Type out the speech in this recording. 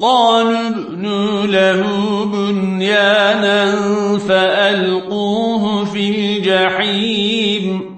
قالوا ابنوا له بنيانا فألقوه في الجحيم.